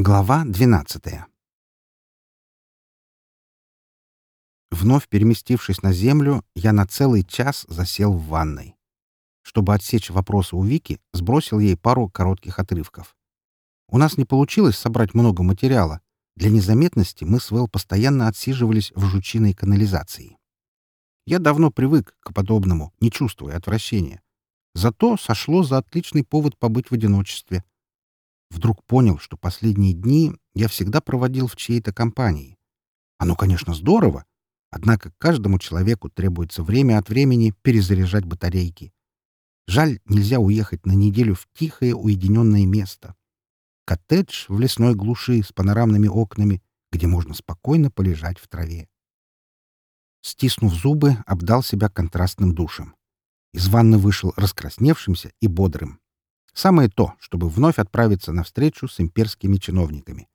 Глава 12 Вновь переместившись на землю, я на целый час засел в ванной. Чтобы отсечь вопросы у Вики, сбросил ей пару коротких отрывков. У нас не получилось собрать много материала. Для незаметности мы с Вэл постоянно отсиживались в жучиной канализации. Я давно привык к подобному, не чувствуя отвращения. Зато сошло за отличный повод побыть в одиночестве — Вдруг понял, что последние дни я всегда проводил в чьей-то компании. Оно, конечно, здорово, однако каждому человеку требуется время от времени перезаряжать батарейки. Жаль, нельзя уехать на неделю в тихое уединенное место. Коттедж в лесной глуши с панорамными окнами, где можно спокойно полежать в траве. Стиснув зубы, обдал себя контрастным душем. Из ванны вышел раскрасневшимся и бодрым. Самое то, чтобы вновь отправиться на встречу с имперскими чиновниками.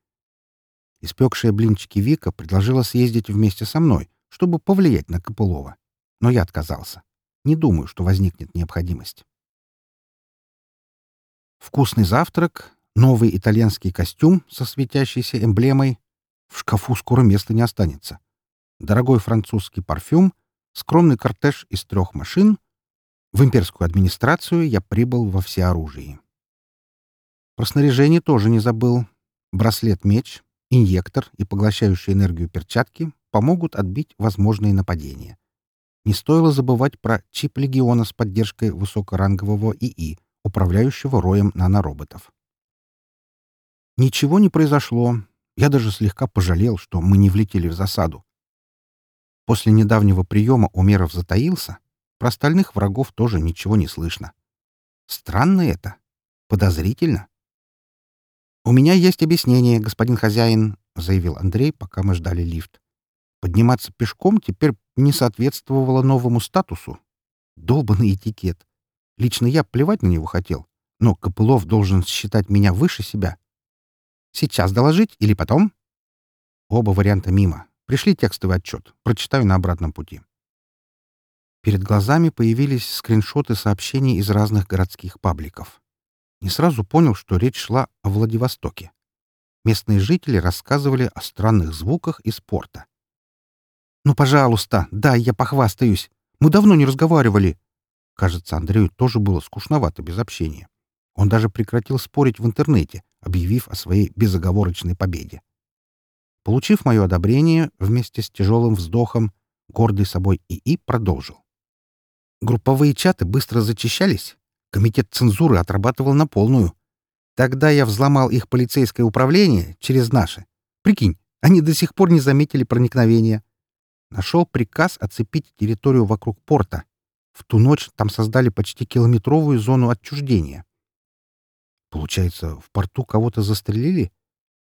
Испекшая блинчики Вика предложила съездить вместе со мной, чтобы повлиять на Копылова. Но я отказался. Не думаю, что возникнет необходимость. Вкусный завтрак, новый итальянский костюм со светящейся эмблемой. В шкафу скоро места не останется. Дорогой французский парфюм, скромный кортеж из трех машин в имперскую администрацию я прибыл во всеоружии. Про снаряжение тоже не забыл. Браслет-меч, инъектор и поглощающие энергию перчатки помогут отбить возможные нападения. Не стоило забывать про чип легиона с поддержкой высокорангового ИИ, управляющего роем нанороботов. Ничего не произошло. Я даже слегка пожалел, что мы не влетели в засаду. После недавнего приема Умеров затаился, про остальных врагов тоже ничего не слышно. Странно это. Подозрительно. «У меня есть объяснение, господин хозяин», — заявил Андрей, пока мы ждали лифт. Подниматься пешком теперь не соответствовало новому статусу. Долбанный этикет. Лично я плевать на него хотел, но Копылов должен считать меня выше себя. Сейчас доложить или потом? Оба варианта мимо. Пришли текстовый отчет. Прочитаю на обратном пути. Перед глазами появились скриншоты сообщений из разных городских пабликов. Не сразу понял, что речь шла о Владивостоке. Местные жители рассказывали о странных звуках из порта. «Ну, пожалуйста, да, я похвастаюсь. Мы давно не разговаривали». Кажется, Андрею тоже было скучновато без общения. Он даже прекратил спорить в интернете, объявив о своей безоговорочной победе. Получив мое одобрение, вместе с тяжелым вздохом, гордый собой ИИ продолжил. Групповые чаты быстро зачищались. Комитет цензуры отрабатывал на полную. Тогда я взломал их полицейское управление через наше. Прикинь, они до сих пор не заметили проникновения. Нашел приказ оцепить территорию вокруг порта. В ту ночь там создали почти километровую зону отчуждения. Получается, в порту кого-то застрелили?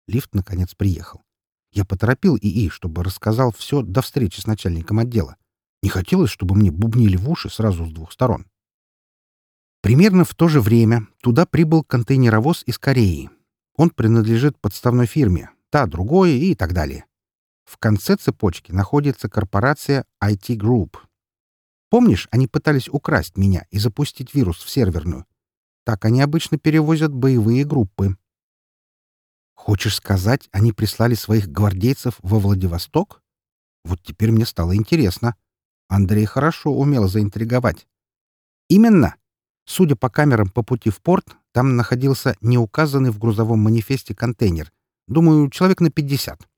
Лифт, наконец, приехал. Я поторопил ИИ, чтобы рассказал все до встречи с начальником отдела. Не хотелось, чтобы мне бубнили в уши сразу с двух сторон. Примерно в то же время туда прибыл контейнеровоз из Кореи. Он принадлежит подставной фирме, та другое и так далее. В конце цепочки находится корпорация IT Group. Помнишь, они пытались украсть меня и запустить вирус в серверную? Так они обычно перевозят боевые группы. Хочешь сказать, они прислали своих гвардейцев во Владивосток? Вот теперь мне стало интересно. Андрей хорошо умел заинтриговать. Именно. Судя по камерам по пути в порт, там находился неуказанный в грузовом манифесте контейнер. Думаю, человек на 50.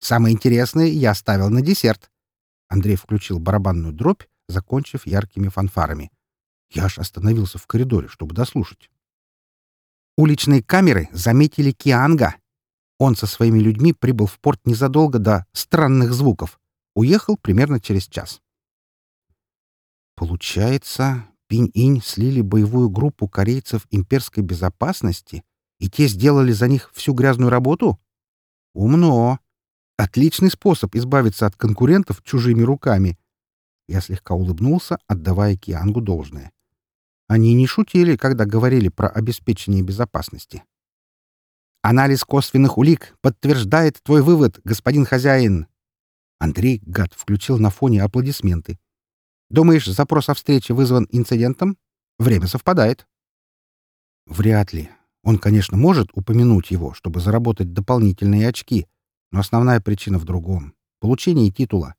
Самое интересное я оставил на десерт. Андрей включил барабанную дробь, закончив яркими фанфарами. Я аж остановился в коридоре, чтобы дослушать. Уличные камеры заметили Кианга. Он со своими людьми прибыл в порт незадолго до странных звуков. Уехал примерно через час. Получается, Пинь-Инь слили боевую группу корейцев имперской безопасности, и те сделали за них всю грязную работу? Умно. Отличный способ избавиться от конкурентов чужими руками. Я слегка улыбнулся, отдавая Киангу должное. Они не шутили, когда говорили про обеспечение безопасности. «Анализ косвенных улик подтверждает твой вывод, господин хозяин!» Андрей, гад, включил на фоне аплодисменты. Думаешь, запрос о встрече вызван инцидентом? Время совпадает. Вряд ли. Он, конечно, может упомянуть его, чтобы заработать дополнительные очки, но основная причина в другом — получение титула.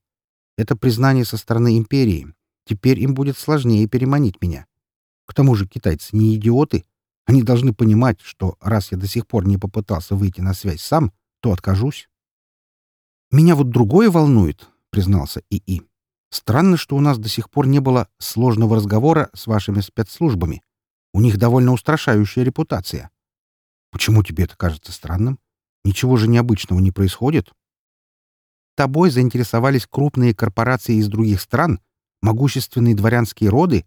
Это признание со стороны империи. Теперь им будет сложнее переманить меня. К тому же китайцы не идиоты. Они должны понимать, что раз я до сих пор не попытался выйти на связь сам, то откажусь. «Меня вот другое волнует», — признался ИИ. «Странно, что у нас до сих пор не было сложного разговора с вашими спецслужбами. У них довольно устрашающая репутация. Почему тебе это кажется странным? Ничего же необычного не происходит. Тобой заинтересовались крупные корпорации из других стран, могущественные дворянские роды.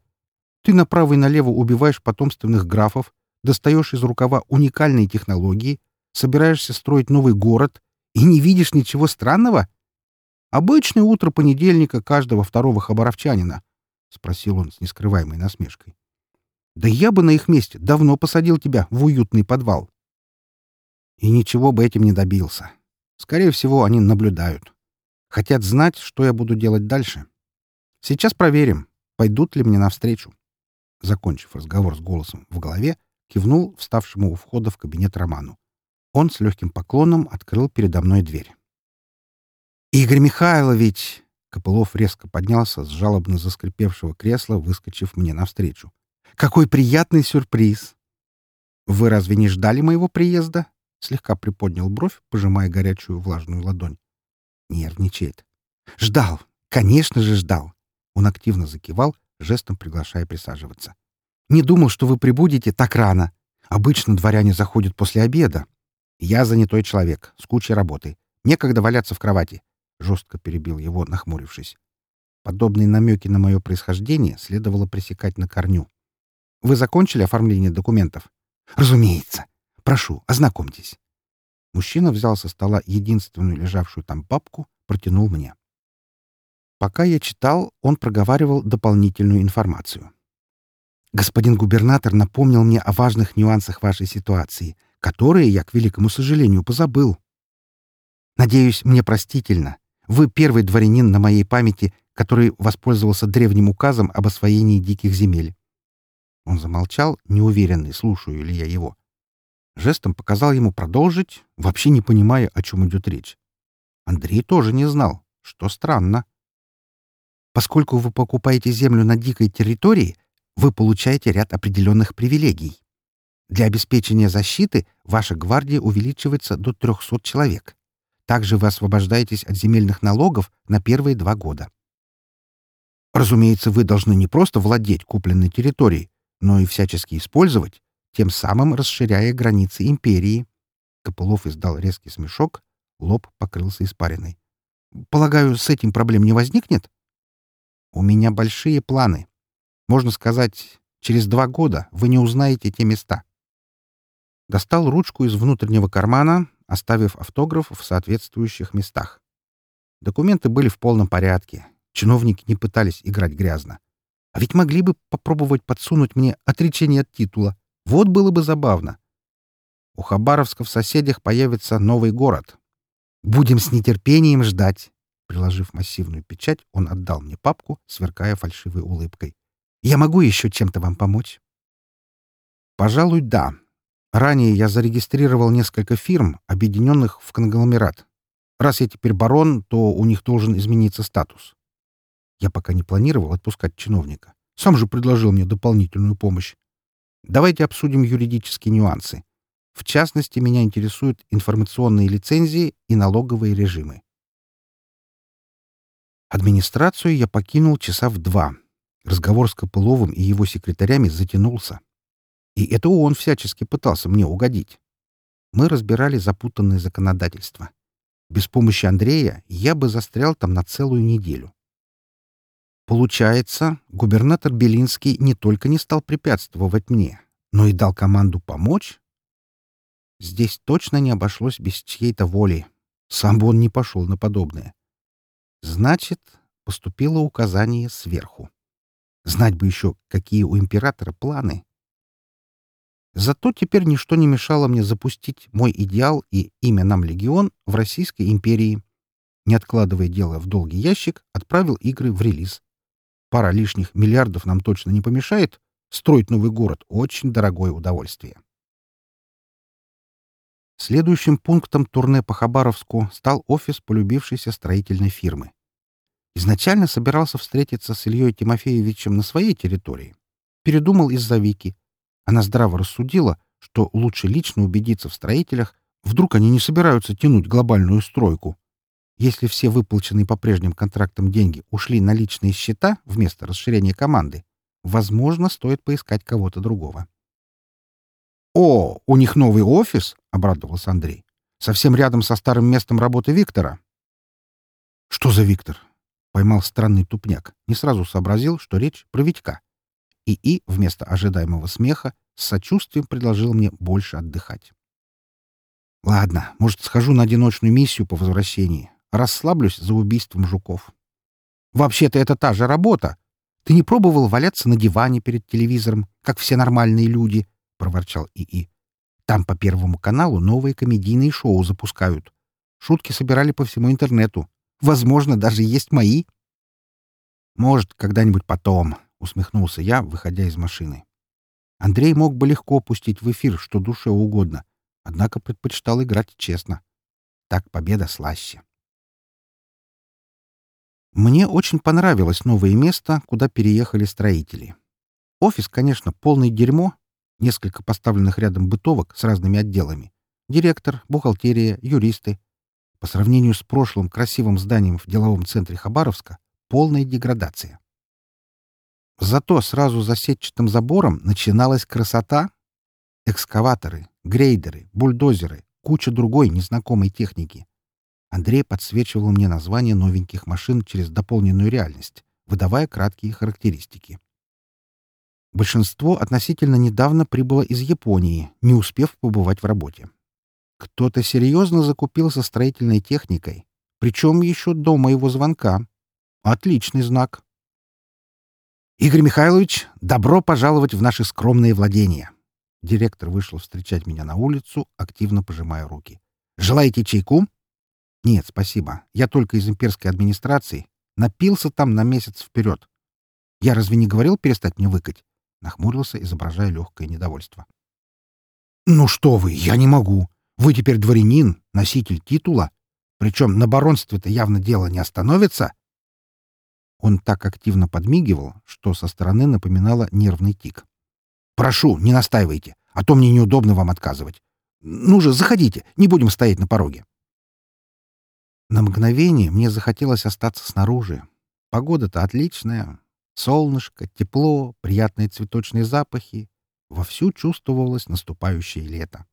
Ты направо и налево убиваешь потомственных графов, достаешь из рукава уникальные технологии, собираешься строить новый город и не видишь ничего странного? Обычное утро понедельника каждого второго хабаровчанина, — спросил он с нескрываемой насмешкой. Да я бы на их месте давно посадил тебя в уютный подвал. И ничего бы этим не добился. Скорее всего, они наблюдают. Хотят знать, что я буду делать дальше. Сейчас проверим, пойдут ли мне навстречу. Закончив разговор с голосом в голове, кивнул вставшему у входа в кабинет Роману. Он с легким поклоном открыл передо мной дверь. «Игорь Михайлович!» Копылов резко поднялся с жалобно заскрипевшего кресла, выскочив мне навстречу. «Какой приятный сюрприз!» «Вы разве не ждали моего приезда?» Слегка приподнял бровь, пожимая горячую влажную ладонь. Нервничает. «Ждал! Конечно же, ждал!» Он активно закивал, жестом приглашая присаживаться. «Не думал, что вы прибудете так рано. Обычно дворяне заходят после обеда. Я занятой человек, с кучей работы. Некогда валяться в кровати», — жестко перебил его, нахмурившись. Подобные намеки на мое происхождение следовало пресекать на корню. «Вы закончили оформление документов?» «Разумеется. Прошу, ознакомьтесь». Мужчина взял со стола единственную лежавшую там папку, протянул мне. Пока я читал, он проговаривал дополнительную информацию. «Господин губернатор напомнил мне о важных нюансах вашей ситуации, которые я, к великому сожалению, позабыл. Надеюсь, мне простительно. Вы первый дворянин на моей памяти, который воспользовался древним указом об освоении диких земель». Он замолчал, неуверенный, слушаю ли я его. Жестом показал ему продолжить, вообще не понимая, о чем идет речь. Андрей тоже не знал, что странно. Поскольку вы покупаете землю на дикой территории, вы получаете ряд определенных привилегий. Для обеспечения защиты ваша гвардия увеличивается до 300 человек. Также вы освобождаетесь от земельных налогов на первые два года. Разумеется, вы должны не просто владеть купленной территорией, но и всячески использовать, тем самым расширяя границы империи. Копылов издал резкий смешок, лоб покрылся испариной. «Полагаю, с этим проблем не возникнет?» «У меня большие планы. Можно сказать, через два года вы не узнаете те места». Достал ручку из внутреннего кармана, оставив автограф в соответствующих местах. Документы были в полном порядке. Чиновники не пытались играть грязно. А ведь могли бы попробовать подсунуть мне отречение от титула. Вот было бы забавно. У Хабаровска в соседях появится новый город. Будем с нетерпением ждать. Приложив массивную печать, он отдал мне папку, сверкая фальшивой улыбкой. «Я могу еще чем-то вам помочь?» «Пожалуй, да. Ранее я зарегистрировал несколько фирм, объединенных в конгломерат. Раз я теперь барон, то у них должен измениться статус. Я пока не планировал отпускать чиновника. Сам же предложил мне дополнительную помощь. Давайте обсудим юридические нюансы. В частности, меня интересуют информационные лицензии и налоговые режимы. Администрацию я покинул часа в два. Разговор с Копыловым и его секретарями затянулся. И это он всячески пытался мне угодить. Мы разбирали запутанное законодательство. Без помощи Андрея я бы застрял там на целую неделю. Получается, губернатор Белинский не только не стал препятствовать мне, но и дал команду помочь? Здесь точно не обошлось без чьей-то воли. Сам бы он не пошел на подобное. Значит, поступило указание сверху. Знать бы еще, какие у императора планы. Зато теперь ничто не мешало мне запустить мой идеал и имя нам легион в Российской империи. Не откладывая дело в долгий ящик, отправил игры в релиз. Пара лишних миллиардов нам точно не помешает. Строить новый город — очень дорогое удовольствие. Следующим пунктом турне по Хабаровску стал офис полюбившейся строительной фирмы. Изначально собирался встретиться с Ильей Тимофеевичем на своей территории. Передумал из-за Вики. Она здраво рассудила, что лучше лично убедиться в строителях, вдруг они не собираются тянуть глобальную стройку. Если все выплаченные по прежним контрактам деньги ушли на личные счета вместо расширения команды, возможно, стоит поискать кого-то другого. «О, у них новый офис?» — обрадовался Андрей. «Совсем рядом со старым местом работы Виктора». «Что за Виктор?» — поймал странный тупняк. Не сразу сообразил, что речь про Витька. И И вместо ожидаемого смеха с сочувствием предложил мне больше отдыхать. «Ладно, может, схожу на одиночную миссию по возвращении. Расслаблюсь за убийством жуков. Вообще-то это та же работа. Ты не пробовал валяться на диване перед телевизором, как все нормальные люди?» — проворчал ИИ. «Там по Первому каналу новые комедийные шоу запускают. Шутки собирали по всему интернету. Возможно, даже есть мои». «Может, когда-нибудь потом», — усмехнулся я, выходя из машины. Андрей мог бы легко пустить в эфир что душе угодно, однако предпочитал играть честно. Так победа слаще. Мне очень понравилось новое место, куда переехали строители. Офис, конечно, полное дерьмо, несколько поставленных рядом бытовок с разными отделами. Директор, бухгалтерия, юристы. По сравнению с прошлым красивым зданием в деловом центре Хабаровска — полная деградация. Зато сразу за сетчатым забором начиналась красота. Экскаваторы, грейдеры, бульдозеры, куча другой незнакомой техники. Андрей подсвечивал мне названия новеньких машин через дополненную реальность, выдавая краткие характеристики. Большинство относительно недавно прибыло из Японии, не успев побывать в работе. Кто-то серьезно закупился строительной техникой, причем еще до моего звонка. Отличный знак. «Игорь Михайлович, добро пожаловать в наши скромные владения!» Директор вышел встречать меня на улицу, активно пожимая руки. «Желаете чайку?» «Нет, спасибо. Я только из имперской администрации. Напился там на месяц вперед. Я разве не говорил перестать мне выкать?» Нахмурился, изображая легкое недовольство. «Ну что вы, я не могу. Вы теперь дворянин, носитель титула. Причем на баронстве-то явно дело не остановится». Он так активно подмигивал, что со стороны напоминало нервный тик. «Прошу, не настаивайте, а то мне неудобно вам отказывать. Ну же, заходите, не будем стоять на пороге». На мгновение мне захотелось остаться снаружи. Погода-то отличная, Солнышко, тепло, приятные цветочные запахи. Вовсю чувствовалось наступающее лето.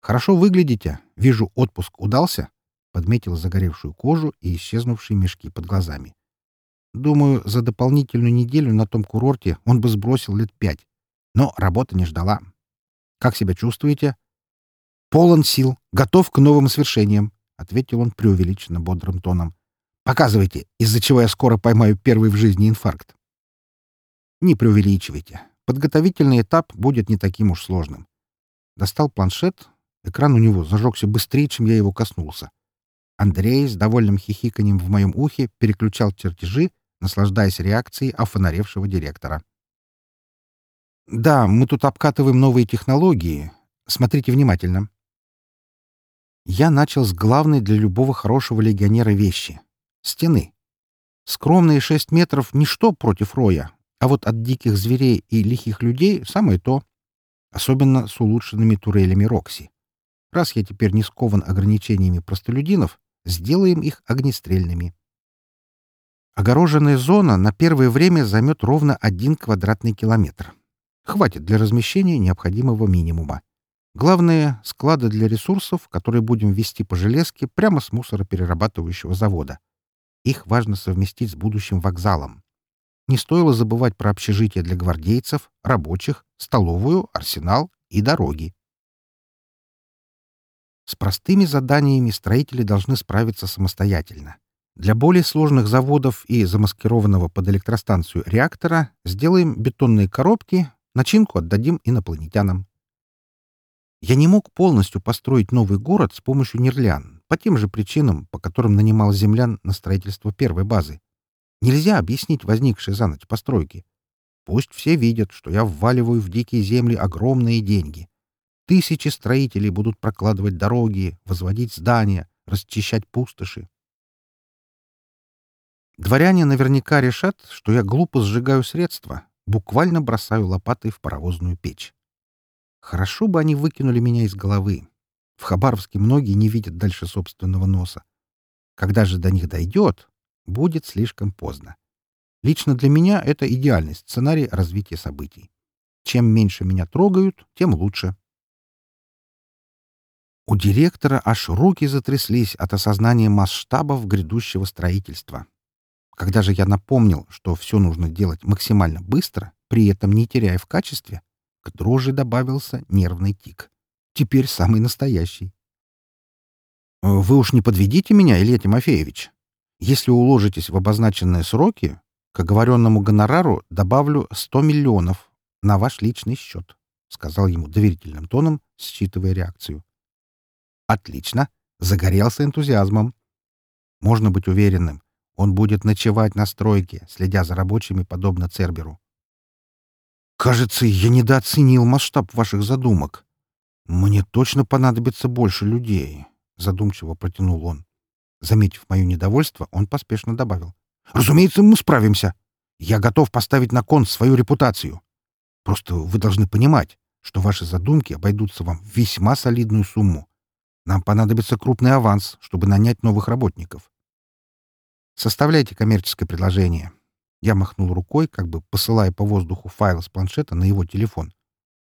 «Хорошо выглядите. Вижу, отпуск удался», — подметил загоревшую кожу и исчезнувшие мешки под глазами. «Думаю, за дополнительную неделю на том курорте он бы сбросил лет пять. Но работа не ждала. Как себя чувствуете?» «Полон сил, готов к новым свершениям», — ответил он преувеличенно бодрым тоном. Показывайте, из-за чего я скоро поймаю первый в жизни инфаркт. Не преувеличивайте. Подготовительный этап будет не таким уж сложным. Достал планшет. Экран у него зажегся быстрее, чем я его коснулся. Андрей с довольным хихиканием в моем ухе переключал чертежи, наслаждаясь реакцией офонаревшего директора. «Да, мы тут обкатываем новые технологии. Смотрите внимательно». Я начал с главной для любого хорошего легионера вещи стены. Скромные шесть метров — ничто против роя, а вот от диких зверей и лихих людей — самое то. Особенно с улучшенными турелями Рокси. Раз я теперь не скован ограничениями простолюдинов, сделаем их огнестрельными. Огороженная зона на первое время займет ровно один квадратный километр. Хватит для размещения необходимого минимума. Главное — склады для ресурсов, которые будем вести по железке прямо с мусороперерабатывающего завода. Их важно совместить с будущим вокзалом. Не стоило забывать про общежитие для гвардейцев, рабочих, столовую, арсенал и дороги. С простыми заданиями строители должны справиться самостоятельно. Для более сложных заводов и замаскированного под электростанцию реактора сделаем бетонные коробки, начинку отдадим инопланетянам. Я не мог полностью построить новый город с помощью нерлян, по тем же причинам, по которым нанимал землян на строительство первой базы. Нельзя объяснить возникшие за ночь постройки. Пусть все видят, что я вваливаю в дикие земли огромные деньги. Тысячи строителей будут прокладывать дороги, возводить здания, расчищать пустоши. Дворяне наверняка решат, что я глупо сжигаю средства, буквально бросаю лопатой в паровозную печь. Хорошо бы они выкинули меня из головы. В Хабаровске многие не видят дальше собственного носа. Когда же до них дойдет, будет слишком поздно. Лично для меня это идеальный сценарий развития событий. Чем меньше меня трогают, тем лучше. У директора аж руки затряслись от осознания масштабов грядущего строительства. Когда же я напомнил, что все нужно делать максимально быстро, при этом не теряя в качестве, к дрожи добавился нервный тик. Теперь самый настоящий. «Вы уж не подведите меня, Илья Тимофеевич. Если уложитесь в обозначенные сроки, к оговоренному гонорару добавлю 100 миллионов на ваш личный счет», — сказал ему доверительным тоном, считывая реакцию. Отлично. Загорелся энтузиазмом. Можно быть уверенным. Он будет ночевать на стройке, следя за рабочими, подобно Церберу. Кажется, я недооценил масштаб ваших задумок. Мне точно понадобится больше людей, задумчиво протянул он. Заметив мое недовольство, он поспешно добавил. Разумеется, мы справимся. Я готов поставить на кон свою репутацию. Просто вы должны понимать, что ваши задумки обойдутся вам в весьма солидную сумму. Нам понадобится крупный аванс, чтобы нанять новых работников. Составляйте коммерческое предложение. Я махнул рукой, как бы посылая по воздуху файл с планшета на его телефон.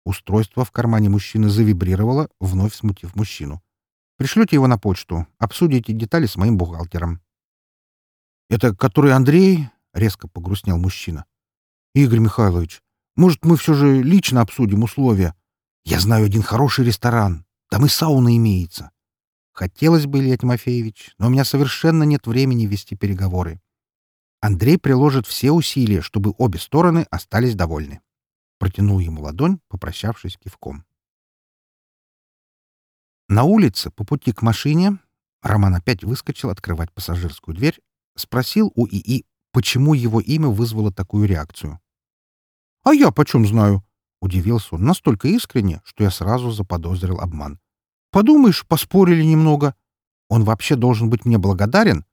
Устройство в кармане мужчины завибрировало, вновь смутив мужчину. Пришлете его на почту, обсудите детали с моим бухгалтером. «Это который Андрей?» — резко погрустнел мужчина. «Игорь Михайлович, может, мы все же лично обсудим условия? Я знаю один хороший ресторан. Там и сауна имеется. Хотелось бы, Илья Тимофеевич, но у меня совершенно нет времени вести переговоры. Андрей приложит все усилия, чтобы обе стороны остались довольны. Протянул ему ладонь, попрощавшись кивком. На улице, по пути к машине, Роман опять выскочил открывать пассажирскую дверь, спросил у ИИ, почему его имя вызвало такую реакцию. «А я почем знаю?» Удивился он настолько искренне, что я сразу заподозрил обман. «Подумаешь, поспорили немного. Он вообще должен быть мне благодарен.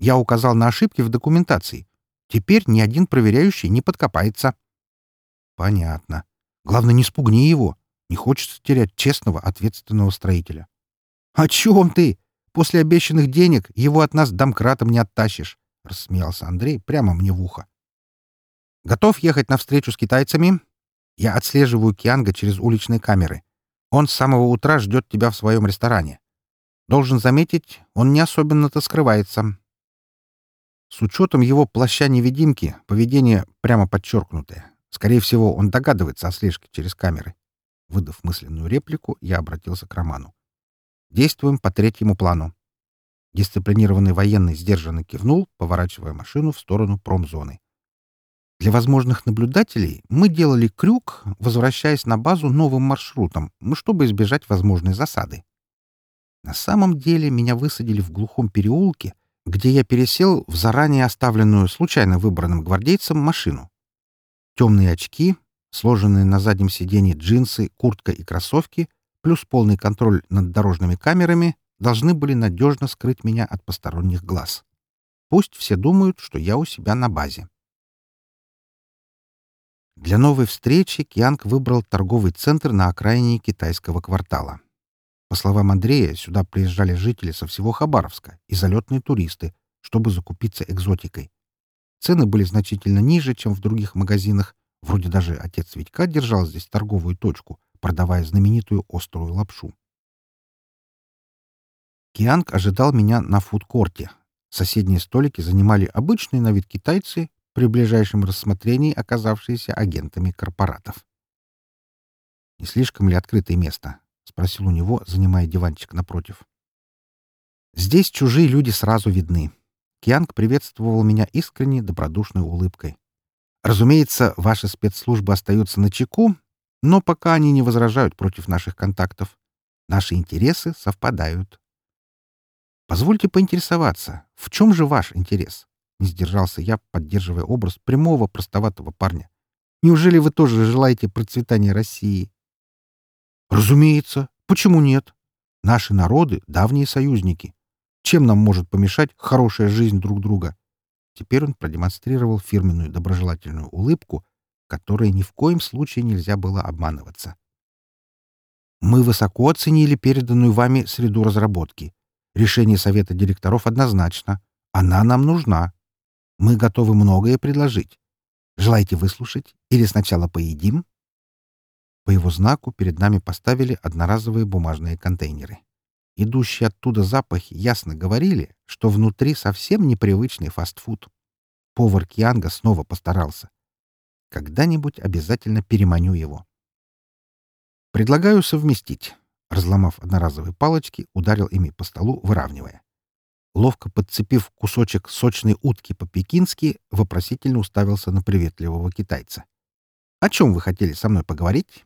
Я указал на ошибки в документации. Теперь ни один проверяющий не подкопается». «Понятно. Главное, не спугни его. Не хочется терять честного, ответственного строителя». «О чем ты? После обещанных денег его от нас домкратом не оттащишь», — рассмеялся Андрей прямо мне в ухо. «Готов ехать навстречу с китайцами?» Я отслеживаю Кианга через уличные камеры. Он с самого утра ждет тебя в своем ресторане. Должен заметить, он не особенно-то скрывается. С учетом его плаща-невидимки, поведение прямо подчеркнутое. Скорее всего, он догадывается о слежке через камеры. Выдав мысленную реплику, я обратился к Роману. Действуем по третьему плану. Дисциплинированный военный сдержанно кивнул, поворачивая машину в сторону промзоны. Для возможных наблюдателей мы делали крюк, возвращаясь на базу новым маршрутом, чтобы избежать возможной засады. На самом деле меня высадили в глухом переулке, где я пересел в заранее оставленную случайно выбранным гвардейцем машину. Темные очки, сложенные на заднем сиденье джинсы, куртка и кроссовки, плюс полный контроль над дорожными камерами должны были надежно скрыть меня от посторонних глаз. Пусть все думают, что я у себя на базе. Для новой встречи Кианг выбрал торговый центр на окраине китайского квартала. По словам Андрея, сюда приезжали жители со всего Хабаровска и залетные туристы, чтобы закупиться экзотикой. Цены были значительно ниже, чем в других магазинах. Вроде даже отец Витька держал здесь торговую точку, продавая знаменитую острую лапшу. Кианг ожидал меня на фудкорте. Соседние столики занимали обычные на вид китайцы при ближайшем рассмотрении оказавшиеся агентами корпоратов. «Не слишком ли открытое место?» — спросил у него, занимая диванчик напротив. «Здесь чужие люди сразу видны». Кианг приветствовал меня искренней, добродушной улыбкой. «Разумеется, ваши спецслужбы остаются на чеку, но пока они не возражают против наших контактов. Наши интересы совпадают. Позвольте поинтересоваться, в чем же ваш интерес?» Не сдержался я, поддерживая образ прямого, простоватого парня. Неужели вы тоже желаете процветания России? Разумеется. Почему нет? Наши народы — давние союзники. Чем нам может помешать хорошая жизнь друг друга? Теперь он продемонстрировал фирменную доброжелательную улыбку, которой ни в коем случае нельзя было обманываться. Мы высоко оценили переданную вами среду разработки. Решение совета директоров однозначно. Она нам нужна. Мы готовы многое предложить. Желаете выслушать? Или сначала поедим?» По его знаку перед нами поставили одноразовые бумажные контейнеры. Идущие оттуда запахи ясно говорили, что внутри совсем непривычный фастфуд. Повар Кианга снова постарался. Когда-нибудь обязательно переманю его. Предлагаю совместить. Разломав одноразовые палочки, ударил ими по столу, выравнивая. Ловко подцепив кусочек сочной утки по-пекински, вопросительно уставился на приветливого китайца. «О чем вы хотели со мной поговорить?»